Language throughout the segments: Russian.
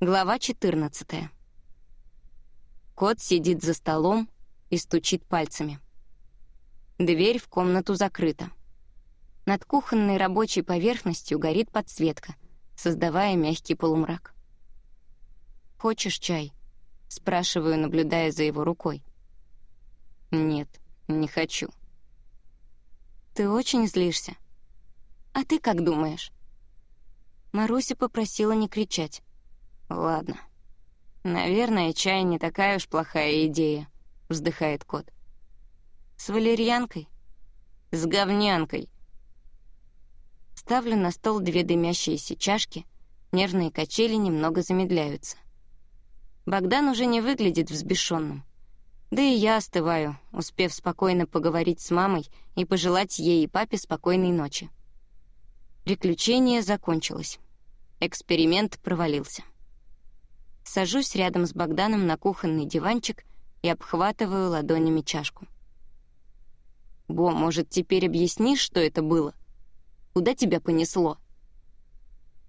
Глава 14. Кот сидит за столом и стучит пальцами. Дверь в комнату закрыта. Над кухонной рабочей поверхностью горит подсветка, создавая мягкий полумрак. «Хочешь чай?» — спрашиваю, наблюдая за его рукой. «Нет, не хочу». «Ты очень злишься. А ты как думаешь?» Маруся попросила не кричать. «Ладно. Наверное, чай не такая уж плохая идея», — вздыхает кот. «С валерьянкой? С говнянкой». Ставлю на стол две дымящиеся чашки, нервные качели немного замедляются. Богдан уже не выглядит взбешенным. Да и я остываю, успев спокойно поговорить с мамой и пожелать ей и папе спокойной ночи. Приключение закончилось. Эксперимент провалился. Сажусь рядом с Богданом на кухонный диванчик и обхватываю ладонями чашку. «Бо, может, теперь объяснишь, что это было? Куда тебя понесло?»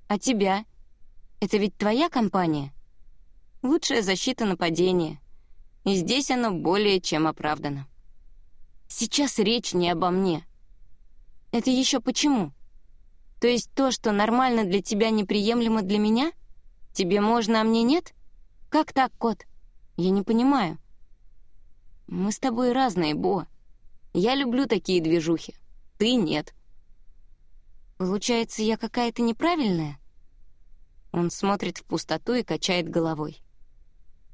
«А тебя? Это ведь твоя компания?» «Лучшая защита нападения. И здесь оно более чем оправдано. Сейчас речь не обо мне. Это еще почему? То есть то, что нормально для тебя, неприемлемо для меня?» Тебе можно, а мне нет? Как так, кот? Я не понимаю. Мы с тобой разные, Бо. Я люблю такие движухи. Ты нет. Получается, я какая-то неправильная? Он смотрит в пустоту и качает головой.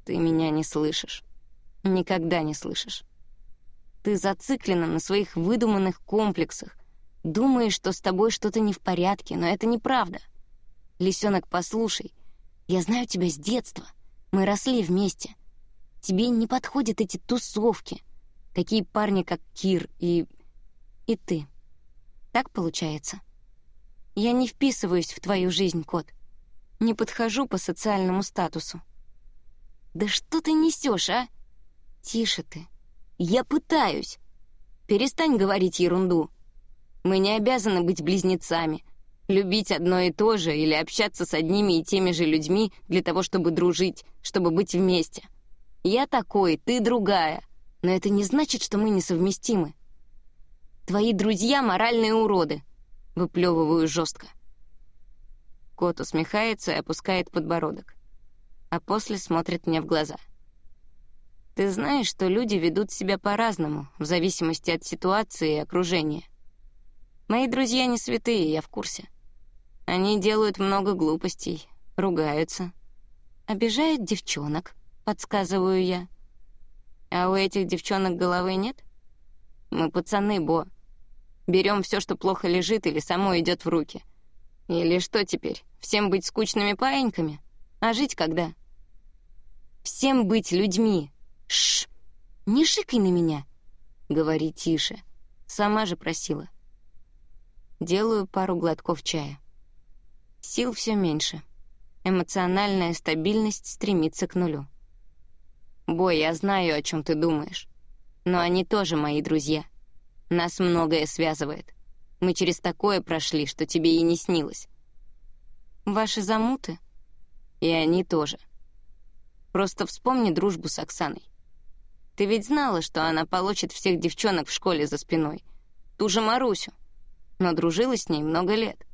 Ты меня не слышишь. Никогда не слышишь. Ты зациклена на своих выдуманных комплексах. Думаешь, что с тобой что-то не в порядке, но это неправда. Лисенок, послушай — я знаю тебя с детства. Мы росли вместе. Тебе не подходят эти тусовки. Такие парни, как Кир и... и ты. Так получается? Я не вписываюсь в твою жизнь, кот. Не подхожу по социальному статусу. Да что ты несешь, а? Тише ты. Я пытаюсь. Перестань говорить ерунду. Мы не обязаны быть близнецами — любить одно и то же или общаться с одними и теми же людьми для того, чтобы дружить, чтобы быть вместе. Я такой, ты другая, но это не значит, что мы несовместимы. Твои друзья — моральные уроды, выплевываю жестко. Кот усмехается и опускает подбородок, а после смотрит мне в глаза. Ты знаешь, что люди ведут себя по-разному, в зависимости от ситуации и окружения. Мои друзья не святые, я в курсе. Они делают много глупостей, ругаются. Обижают девчонок, подсказываю я. А у этих девчонок головы нет? Мы пацаны, Бо. Берем все, что плохо лежит или само идет в руки. Или что теперь, всем быть скучными паиньками? А жить когда? Всем быть людьми. Шш! Не шикай на меня. Говори тише. Сама же просила. Делаю пару глотков чая. Сил все меньше. Эмоциональная стабильность стремится к нулю. «Бой, я знаю, о чем ты думаешь. Но они тоже мои друзья. Нас многое связывает. Мы через такое прошли, что тебе и не снилось. Ваши замуты? И они тоже. Просто вспомни дружбу с Оксаной. Ты ведь знала, что она получит всех девчонок в школе за спиной. Ту же Марусю. Но дружила с ней много лет.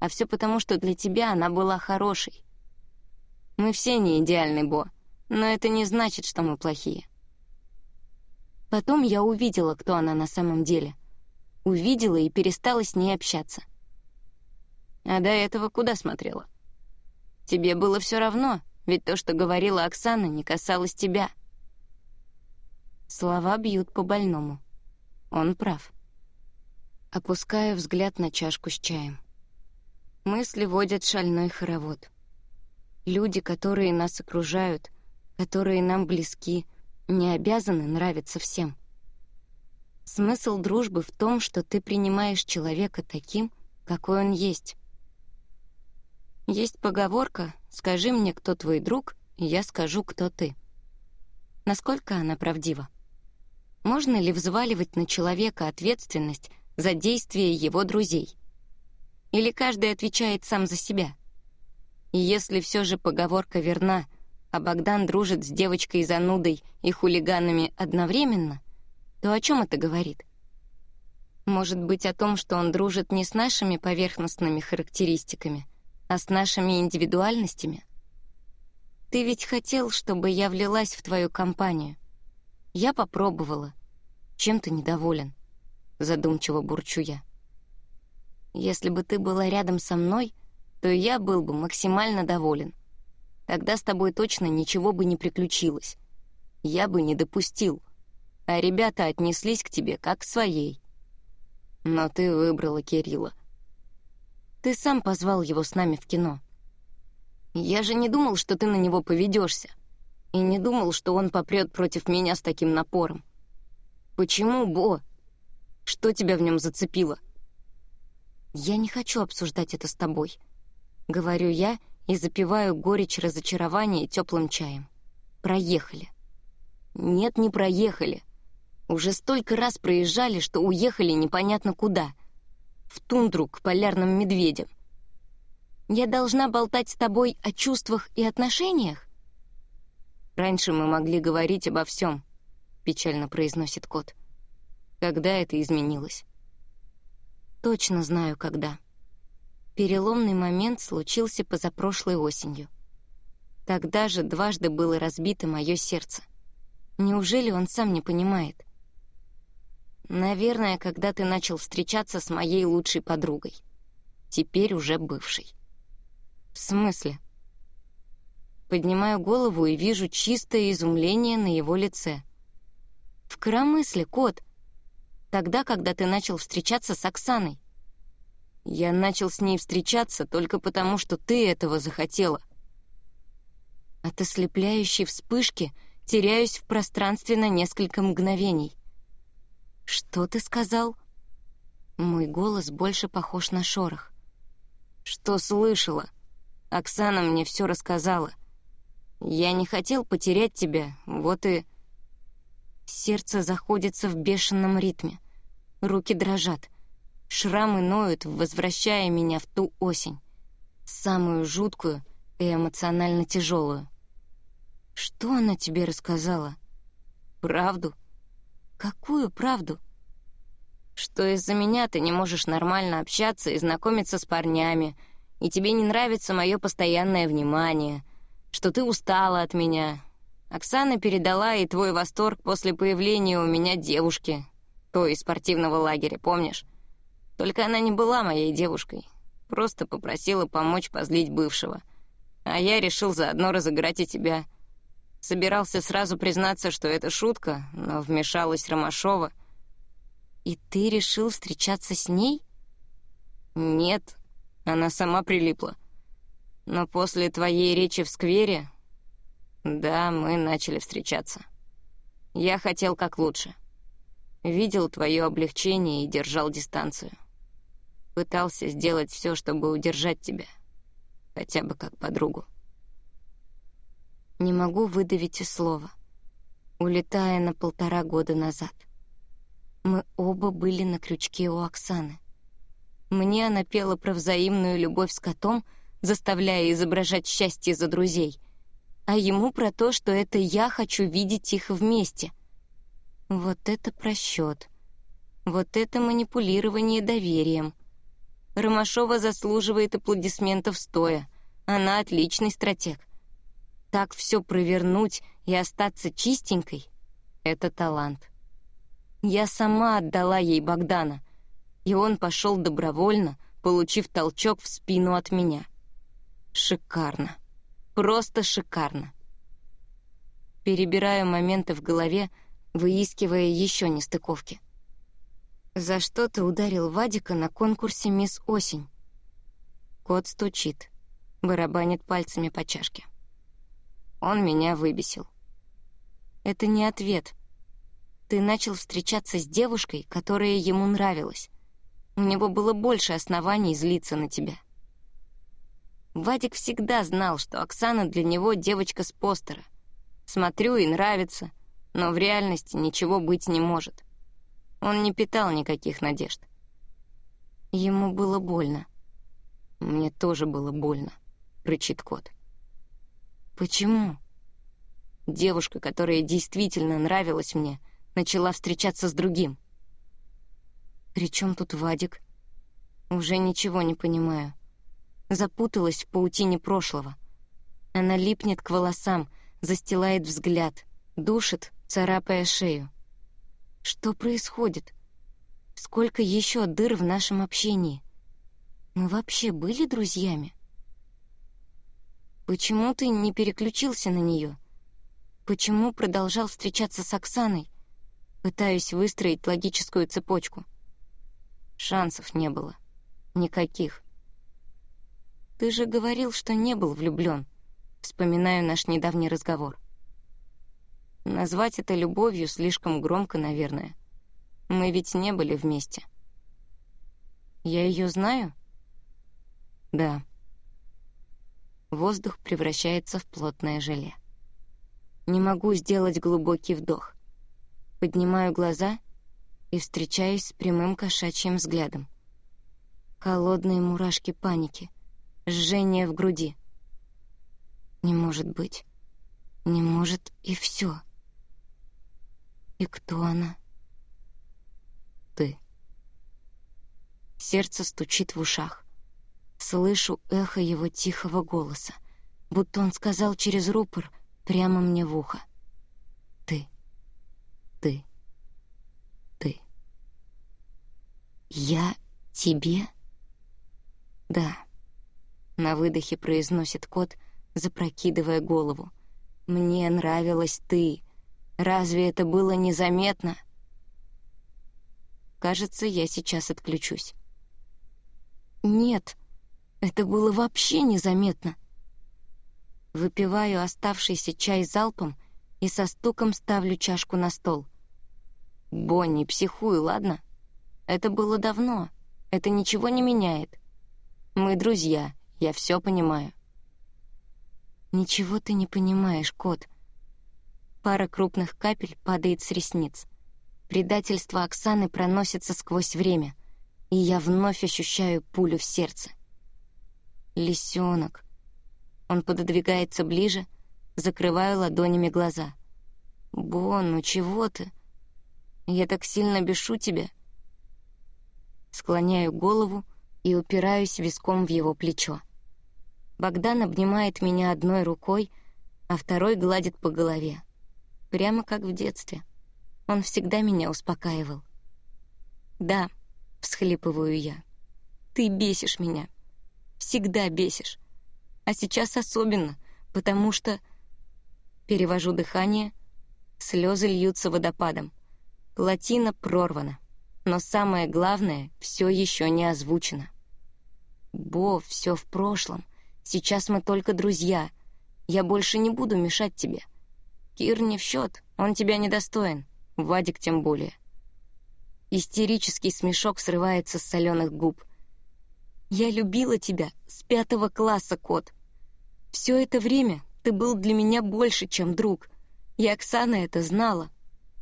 А все потому, что для тебя она была хорошей. Мы все не идеальны, Бо, но это не значит, что мы плохие. Потом я увидела, кто она на самом деле. Увидела и перестала с ней общаться. А до этого куда смотрела? Тебе было все равно, ведь то, что говорила Оксана, не касалось тебя. Слова бьют по больному. Он прав. Опускаю взгляд на чашку с чаем. Мысли водят шальной хоровод. Люди, которые нас окружают, которые нам близки, не обязаны нравиться всем. Смысл дружбы в том, что ты принимаешь человека таким, какой он есть. Есть поговорка «Скажи мне, кто твой друг, и я скажу, кто ты». Насколько она правдива? Можно ли взваливать на человека ответственность за действия его друзей? Или каждый отвечает сам за себя? И если все же поговорка верна, а Богдан дружит с девочкой-занудой и хулиганами одновременно, то о чем это говорит? Может быть, о том, что он дружит не с нашими поверхностными характеристиками, а с нашими индивидуальностями? Ты ведь хотел, чтобы я влилась в твою компанию. Я попробовала. Чем ты недоволен? Задумчиво бурчу я. Если бы ты была рядом со мной, то я был бы максимально доволен. Тогда с тобой точно ничего бы не приключилось. Я бы не допустил. А ребята отнеслись к тебе как к своей. Но ты выбрала Кирилла. Ты сам позвал его с нами в кино. Я же не думал, что ты на него поведешься. И не думал, что он попрет против меня с таким напором. Почему, Бо? Что тебя в нем зацепило? Я не хочу обсуждать это с тобой. Говорю я и запиваю горечь разочарования теплым чаем. Проехали. Нет, не проехали. Уже столько раз проезжали, что уехали непонятно куда. В тундру к полярным медведям. Я должна болтать с тобой о чувствах и отношениях? Раньше мы могли говорить обо всем, печально произносит кот. Когда это изменилось? Точно знаю, когда. Переломный момент случился позапрошлой осенью. Тогда же дважды было разбито мое сердце. Неужели он сам не понимает? Наверное, когда ты начал встречаться с моей лучшей подругой. Теперь уже бывшей. «В смысле?» Поднимаю голову и вижу чистое изумление на его лице. «В коромысле, кот. Тогда, когда ты начал встречаться с Оксаной. Я начал с ней встречаться только потому, что ты этого захотела. От ослепляющей вспышки теряюсь в пространстве на несколько мгновений. «Что ты сказал?» Мой голос больше похож на шорох. «Что слышала?» Оксана мне все рассказала. Я не хотел потерять тебя, вот и... Сердце заходится в бешеном ритме. Руки дрожат. Шрамы ноют, возвращая меня в ту осень. Самую жуткую и эмоционально тяжелую. Что она тебе рассказала? Правду? Какую правду? Что из-за меня ты не можешь нормально общаться и знакомиться с парнями, и тебе не нравится мое постоянное внимание, что ты устала от меня. Оксана передала и твой восторг после появления у меня девушки, той из спортивного лагеря, помнишь? Только она не была моей девушкой, просто попросила помочь позлить бывшего. А я решил заодно разыграть и тебя. Собирался сразу признаться, что это шутка, но вмешалась Ромашова. «И ты решил встречаться с ней?» «Нет, она сама прилипла. Но после твоей речи в сквере... Да, мы начали встречаться. Я хотел как лучше. Видел твое облегчение и держал дистанцию. Пытался сделать все, чтобы удержать тебя. Хотя бы как подругу. Не могу выдавить и слова, улетая на полтора года назад. Мы оба были на крючке у Оксаны. Мне она пела про взаимную любовь с котом, заставляя изображать счастье за друзей, а ему про то, что это я хочу видеть их вместе. Вот это просчет. Вот это манипулирование доверием. Ромашова заслуживает аплодисментов стоя. Она отличный стратег. Так все провернуть и остаться чистенькой — это талант. Я сама отдала ей Богдана, и он пошел добровольно, получив толчок в спину от меня. Шикарно. Просто шикарно. Перебираю моменты в голове, выискивая еще нестыковки. «За что ты ударил Вадика на конкурсе «Мисс Осень»?» Кот стучит, барабанит пальцами по чашке. Он меня выбесил. Это не ответ. Ты начал встречаться с девушкой, которая ему нравилась. У него было больше оснований злиться на тебя. Вадик всегда знал, что Оксана для него девочка с постера. Смотрю и нравится, но в реальности ничего быть не может. Он не питал никаких надежд. Ему было больно. Мне тоже было больно. — рычит кот. «Почему?» Девушка, которая действительно нравилась мне, начала встречаться с другим. «При чем тут Вадик?» «Уже ничего не понимаю. Запуталась в паутине прошлого. Она липнет к волосам, застилает взгляд, душит, царапая шею. Что происходит? Сколько еще дыр в нашем общении? Мы вообще были друзьями? Почему ты не переключился на нее? Почему продолжал встречаться с Оксаной? Пытаюсь выстроить логическую цепочку. Шансов не было. Никаких. Ты же говорил, что не был влюблен. Вспоминаю наш недавний разговор. Назвать это любовью слишком громко, наверное. Мы ведь не были вместе. Я ее знаю? Да. Воздух превращается в плотное желе. Не могу сделать глубокий вдох. Поднимаю глаза и встречаюсь с прямым кошачьим взглядом. Холодные мурашки паники, жжение в груди. Не может быть. Не может и все. И кто она? Ты. Сердце стучит в ушах. Слышу эхо его тихого голоса, будто он сказал через рупор прямо мне в ухо. Ты. Ты. Ты. Я тебе? Да. На выдохе произносит кот, запрокидывая голову. Мне нравилась ты. Разве это было незаметно? Кажется, я сейчас отключусь. Нет, это было вообще незаметно. Выпиваю оставшийся чай залпом и со стуком ставлю чашку на стол. «Бонни, психуй, ладно? Это было давно. Это ничего не меняет. Мы друзья, я все понимаю». «Ничего ты не понимаешь, кот». Пара крупных капель падает с ресниц. Предательство Оксаны проносится сквозь время, и я вновь ощущаю пулю в сердце. Лисенок. Он пододвигается ближе, закрываю ладонями глаза. «Бон, ну чего ты? Я так сильно бешу тебя». Склоняю голову и упираюсь виском в его плечо. Богдан обнимает меня одной рукой, а второй гладит по голове. Прямо как в детстве. Он всегда меня успокаивал. «Да», — всхлипываю я, — «ты бесишь меня. Всегда бесишь. А сейчас особенно, потому что... Перевожу дыхание, слезы льются водопадом. Плотина прорвана. Но самое главное, все еще не озвучено. Бо, все в прошлом. Сейчас мы только друзья. Я больше не буду мешать тебе. Кир не в счет, он тебя недостоин. Вадик тем более. Истерический смешок срывается с соленых губ. Я любила тебя с пятого класса, кот. Все это время ты был для меня больше, чем друг. И Оксана это знала.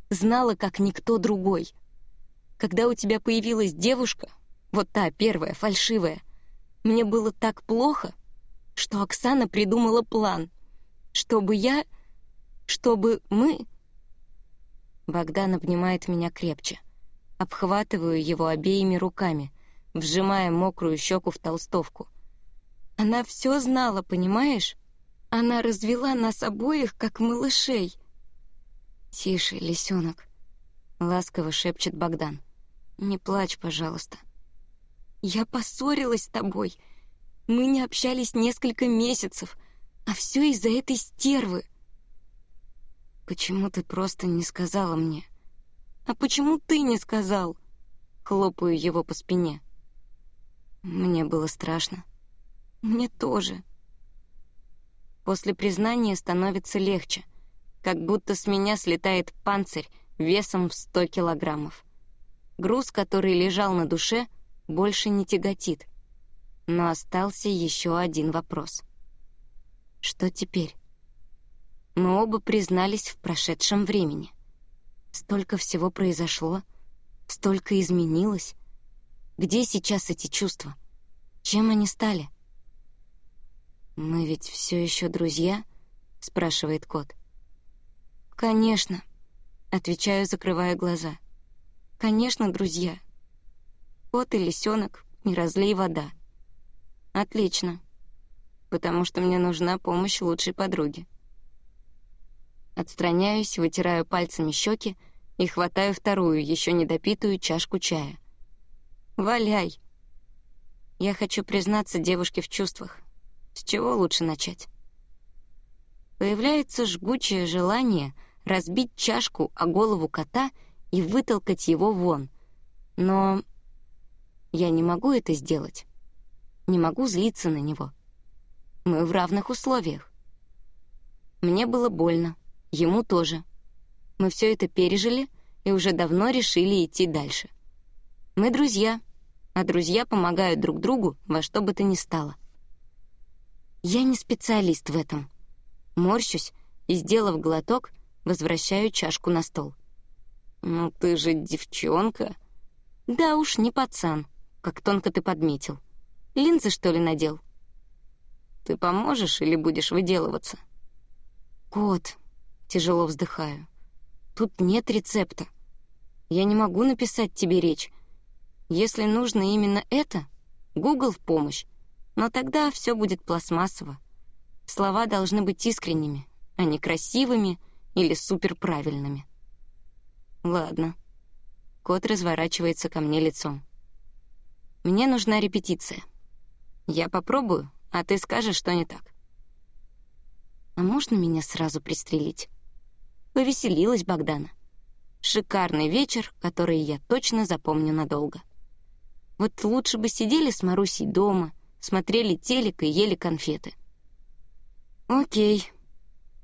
Знала, как никто другой. Когда у тебя появилась девушка, вот та первая, фальшивая, мне было так плохо, что Оксана придумала план, чтобы я... чтобы мы... Богдан обнимает меня крепче. Обхватываю его обеими руками, вжимая мокрую щеку в толстовку — она все знала, понимаешь? Она развела нас обоих, как малышей. «Тише, лисенок», — ласково шепчет Богдан. «Не плачь, пожалуйста». «Я поссорилась с тобой. Мы не общались несколько месяцев, а все из-за этой стервы». «Почему ты просто не сказала мне?» «А почему ты не сказал?» Хлопаю его по спине. Мне было страшно. Мне тоже. После признания становится легче, как будто с меня слетает панцирь весом в сто килограммов. Груз, который лежал на душе, больше не тяготит. Но остался еще один вопрос. Что теперь? Мы оба признались в прошедшем времени. Столько всего произошло, столько изменилось. Где сейчас эти чувства? Чем они стали? «Мы ведь все еще друзья?» — спрашивает кот. «Конечно», — отвечаю, закрывая глаза. «Конечно, друзья. Кот и лисенок, не разлей вода». «Отлично, потому что мне нужна помощь лучшей подруги». Отстраняюсь, вытираю пальцами щеки и хватаю вторую, еще недопитую чашку чая. «Валяй!» Я хочу признаться девушке в чувствах. С чего лучше начать? Появляется жгучее желание разбить чашку о голову кота и вытолкать его вон. Но я не могу это сделать. Не могу злиться на него. Мы в равных условиях. Мне было больно, ему тоже. Мы все это пережили и уже давно решили идти дальше. Мы друзья, а друзья помогают друг другу во что бы то ни стало. Я не специалист в этом. Морщусь и, сделав глоток, возвращаю чашку на стол. «Ну ты же девчонка». «Да уж, не пацан, как тонко ты подметил. Линзы, что ли, надел?» «Ты поможешь или будешь выделываться?» «Кот», — тяжело вздыхаю, — «тут нет рецепта. Я не могу написать тебе речь. Если нужно именно это, Google в помощь. Но тогда все будет пластмассово. Слова должны быть искренними, а не красивыми или суперправильными. Ладно. Кот разворачивается ко мне лицом. Мне нужна репетиция. Я попробую, а ты скажешь, что не так. А можно меня сразу пристрелить? Повеселилась Богдана. Шикарный вечер, который я точно запомню надолго. Вот лучше бы сидели с Марусей дома, смотрели телек и ели конфеты. Окей.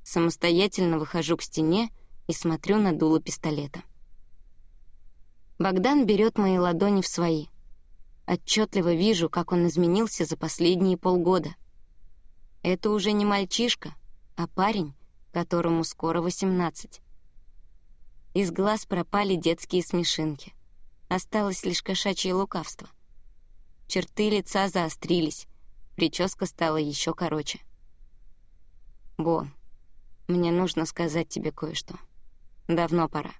Самостоятельно выхожу к стене и смотрю на дуло пистолета. Богдан берет мои ладони в свои. Отчетливо вижу, как он изменился за последние полгода. Это уже не мальчишка, а парень, которому скоро 18. Из глаз пропали детские смешинки. Осталось лишь кошачье лукавство — Черты лица заострились, прическа стала еще короче. «Бо, мне нужно сказать тебе кое-что. Давно пора.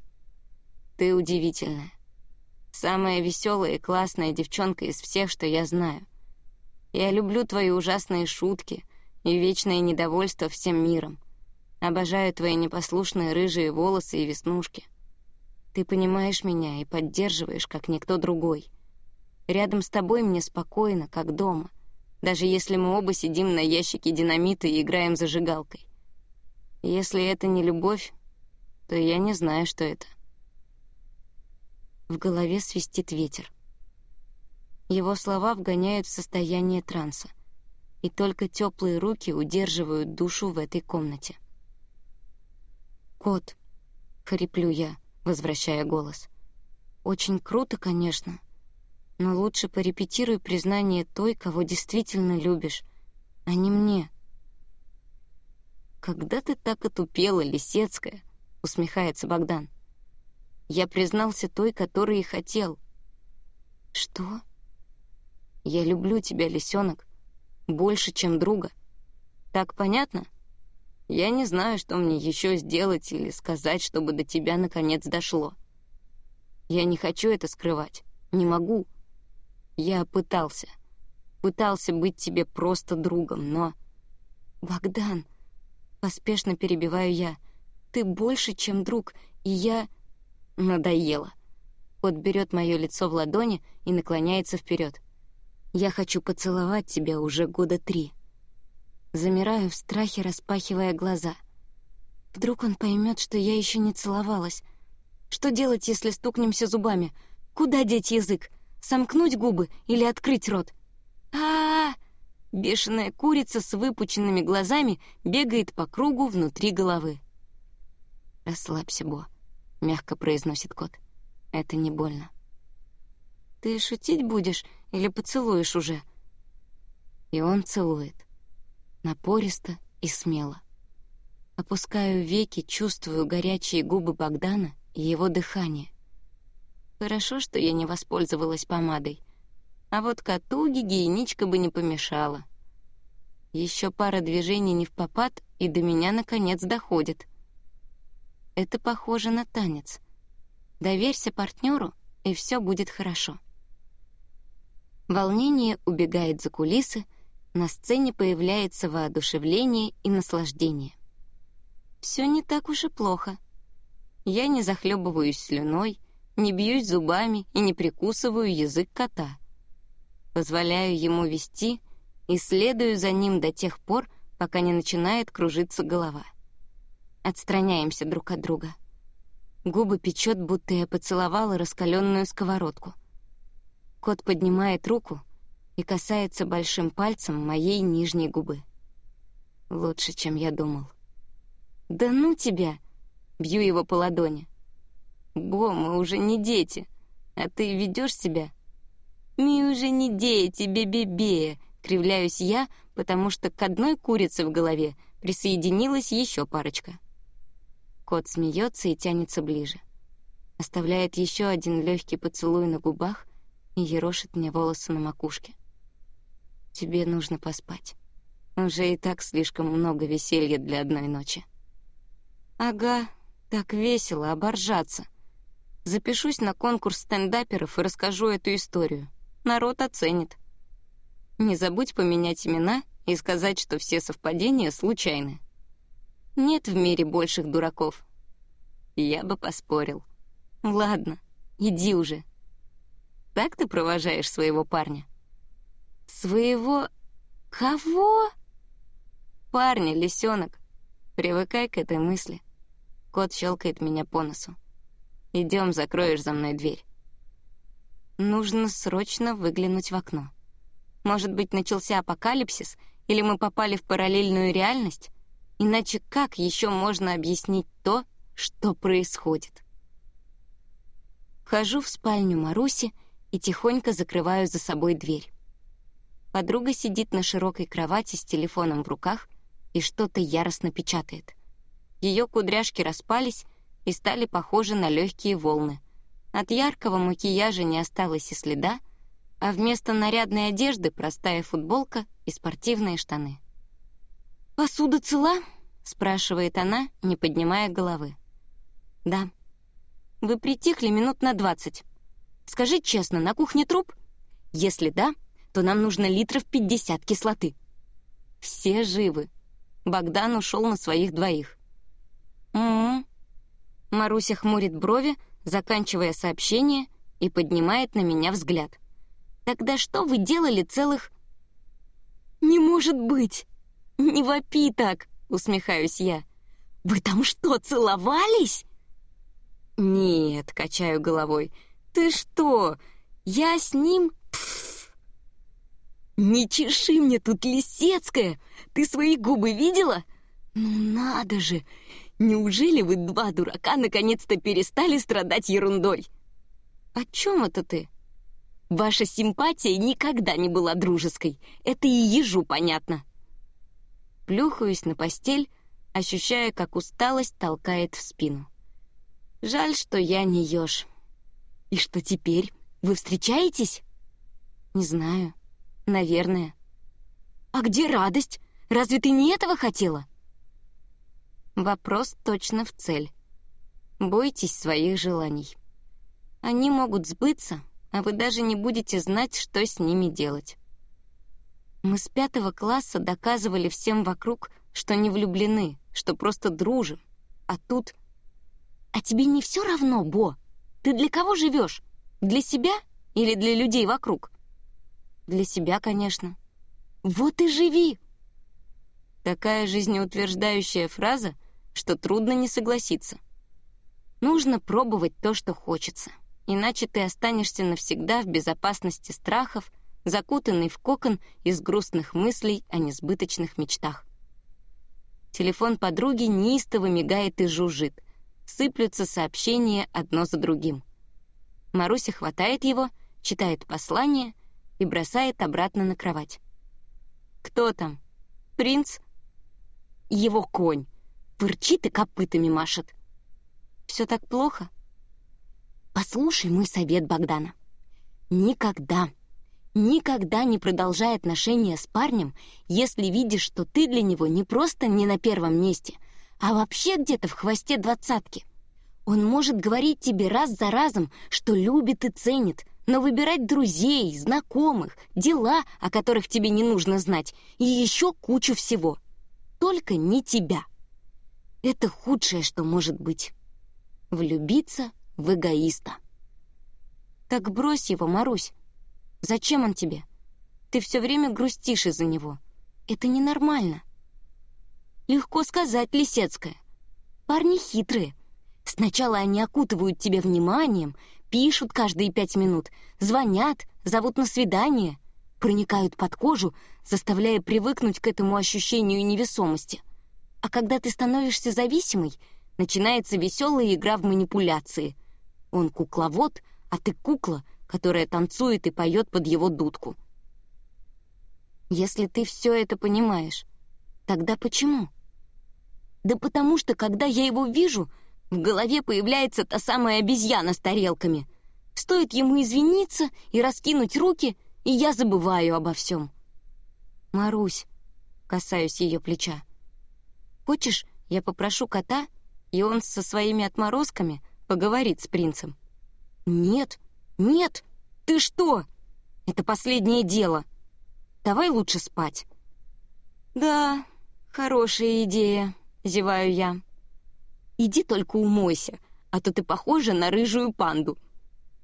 Ты удивительная. Самая веселая и классная девчонка из всех, что я знаю. Я люблю твои ужасные шутки и вечное недовольство всем миром. Обожаю твои непослушные рыжие волосы и веснушки. Ты понимаешь меня и поддерживаешь, как никто другой. Рядом с тобой мне спокойно, как дома, даже если мы оба сидим на ящике динамита и играем зажигалкой. Если это не любовь, то я не знаю, что это. В голове свистит ветер. Его слова вгоняют в состояние транса, и только теплые руки удерживают душу в этой комнате. «Кот», — хриплю я, возвращая голос. «Очень круто, конечно, но лучше порепетируй признание той, кого действительно любишь, а не мне. «Когда ты так отупела, Лисецкая?» — усмехается Богдан. «Я признался той, которой и хотел». «Что?» «Я люблю тебя, лисенок, больше, чем друга. Так понятно? Я не знаю, что мне еще сделать или сказать, чтобы до тебя наконец дошло. Я не хочу это скрывать, не могу». Я пытался. Пытался быть тебе просто другом, но... «Богдан!» — поспешно перебиваю я. «Ты больше, чем друг, и я...» Надоело. Кот берет мое лицо в ладони и наклоняется вперед. «Я хочу поцеловать тебя уже года три». Замираю в страхе, распахивая глаза. Вдруг он поймет, что я еще не целовалась. Что делать, если стукнемся зубами? Куда деть язык? Сомкнуть губы или открыть рот? а а, -а! Бешеная курица с выпученными глазами бегает по кругу внутри головы. «Расслабься, Бо», — мягко произносит кот. «Это не больно». «Ты шутить будешь или поцелуешь уже?» И он целует. Напористо и смело. Опускаю веки, чувствую горячие губы Богдана и его дыхание. Хорошо, что я не воспользовалась помадой. А вот коту гигиеничка бы не помешала. Еще пара движений не в попад, и до меня, наконец, доходит. Это похоже на танец. Доверься партнеру, и все будет хорошо. Волнение убегает за кулисы, на сцене появляется воодушевление и наслаждение. Все не так уж и плохо. Я не захлебываюсь слюной, не бьюсь зубами и не прикусываю язык кота. Позволяю ему вести и следую за ним до тех пор, пока не начинает кружиться голова. Отстраняемся друг от друга. Губы печет, будто я поцеловала раскаленную сковородку. Кот поднимает руку и касается большим пальцем моей нижней губы. Лучше, чем я думал. «Да ну тебя!» — бью его по ладони. «Бо, мы уже не дети, а ты ведешь себя?» «Мы уже не дети, бе-бе-бе!» — кривляюсь я, потому что к одной курице в голове присоединилась еще парочка. Кот смеется и тянется ближе. Оставляет еще один легкий поцелуй на губах и ерошит мне волосы на макушке. «Тебе нужно поспать. Уже и так слишком много веселья для одной ночи». «Ага, так весело оборжаться. Запишусь на конкурс стендаперов и расскажу эту историю. Народ оценит. Не забудь поменять имена и сказать, что все совпадения случайны. Нет в мире больших дураков. Я бы поспорил. Ладно, иди уже. Так ты провожаешь своего парня? Своего... кого? Парня, лисенок. Привыкай к этой мысли. Кот щелкает меня по носу. Идем, закроешь за мной дверь. Нужно срочно выглянуть в окно. Может быть, начался апокалипсис, или мы попали в параллельную реальность? Иначе как еще можно объяснить то, что происходит? Вхожу в спальню Маруси и тихонько закрываю за собой дверь. Подруга сидит на широкой кровати с телефоном в руках и что-то яростно печатает. Ее кудряшки распались и стали похожи на легкие волны. От яркого макияжа не осталось и следа, а вместо нарядной одежды простая футболка и спортивные штаны. «Посуда цела?» — спрашивает она, не поднимая головы. «Да». «Вы притихли минут на двадцать. Скажи честно, на кухне труп? Если да, то нам нужно литров пятьдесят кислоты». «Все живы. Богдан ушел на своих двоих». «М-м-м». Маруся хмурит брови, заканчивая сообщение, и поднимает на меня взгляд. «Тогда что вы делали целых...» «Не может быть! Не вопи так!» Усмехаюсь я. «Вы там что, целовались?» «Нет», — качаю головой. «Ты что? Я с ним...» «Не чеши мне тут, Лисецкая! Ты свои губы видела? Ну надо же! Неужели вы, два дурака, наконец-то перестали страдать ерундой?» «О чем это ты?» «Ваша симпатия никогда не была дружеской. Это и ежу понятно» плюхаюсь на постель, ощущая, как усталость толкает в спину. Жаль, что я не ешь. И что теперь? Вы встречаетесь? Не знаю. Наверное. А где радость? Разве ты не этого хотела? Вопрос точно в цель. Бойтесь своих желаний. Они могут сбыться, а вы даже не будете знать, что с ними делать. Мы с пятого класса доказывали всем вокруг, что не влюблены, что просто дружим. А тут... А тебе не все равно, Бо? Ты для кого живешь? Для себя или для людей вокруг? Для себя, конечно. Вот и живи. Такая жизнеутверждающая фраза, что трудно не согласиться. Нужно пробовать то, что хочется, иначе ты останешься навсегда в безопасности страхов, закутанный в кокон из грустных мыслей о несбыточных мечтах. Телефон подруги неистово мигает и жужжит. Сыплются сообщения одно за другим. Маруся хватает его, читает послание и бросает обратно на кровать. «Кто там? Принц?» «Его конь. Вырчит и копытами машет». «Все так плохо?» «Послушай мой совет, Богдана. Никогда, Никогда не продолжай отношения с парнем, если видишь, что ты для него не просто не на первом месте, а вообще где-то в хвосте двадцатки. Он может говорить тебе раз за разом, что любит и ценит, но выбирать друзей, знакомых, дела, о которых тебе не нужно знать, и еще кучу всего. Только не тебя. Это худшее, что может быть. Влюбиться в эгоиста. Так брось его, Марусь. Зачем он тебе? Ты все время грустишь из-за него. Это ненормально. Легко сказать, Лисецкая. Парни хитрые. Сначала они окутывают тебя вниманием, пишут каждые пять минут, звонят, зовут на свидание, проникают под кожу, заставляя привыкнуть к этому ощущению невесомости. А когда ты становишься зависимой, начинается веселая игра в манипуляции. Он кукловод, а ты кукла, которая танцует и поет под его дудку. Если ты все это понимаешь, тогда почему? Да потому что, когда я его вижу, в голове появляется та самая обезьяна с тарелками. Стоит ему извиниться и раскинуть руки, и я забываю обо всем. Марусь, касаюсь ее плеча. Хочешь, я попрошу кота, и он со своими отморозками поговорит с принцем? Нет, «Нет, ты что? Это последнее дело. Давай лучше спать». «Да, хорошая идея», — зеваю я. «Иди только умойся, а то ты похожа на рыжую панду.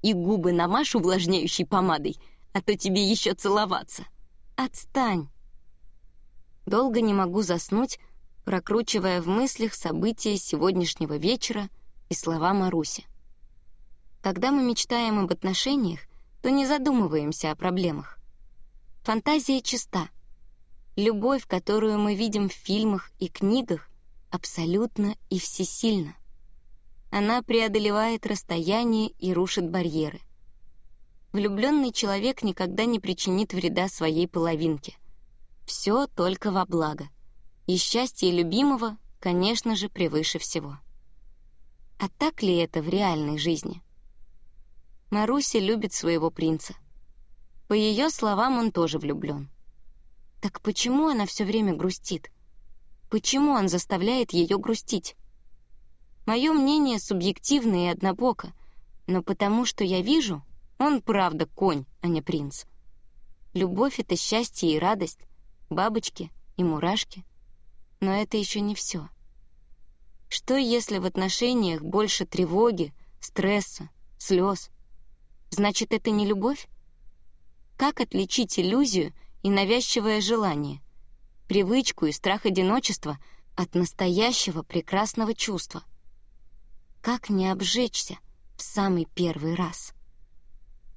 И губы намажь увлажняющей помадой, а то тебе еще целоваться. Отстань». Долго не могу заснуть, прокручивая в мыслях события сегодняшнего вечера и слова Маруси. Когда мы мечтаем об отношениях, то не задумываемся о проблемах. Фантазия чиста. Любовь, которую мы видим в фильмах и книгах, абсолютно и всесильна. Она преодолевает расстояние и рушит барьеры. Влюбленный человек никогда не причинит вреда своей половинке. Все только во благо. И счастье любимого, конечно же, превыше всего. А так ли это в реальной жизни? Маруся любит своего принца. По ее словам, он тоже влюблен. Так почему она все время грустит? Почему он заставляет ее грустить? Мое мнение субъективно и однобоко, но потому что я вижу, он правда конь, а не принц. Любовь — это счастье и радость, бабочки и мурашки. Но это еще не все. Что если в отношениях больше тревоги, стресса, слез — Значит, это не любовь? Как отличить иллюзию и навязчивое желание, привычку и страх одиночества от настоящего прекрасного чувства? Как не обжечься в самый первый раз?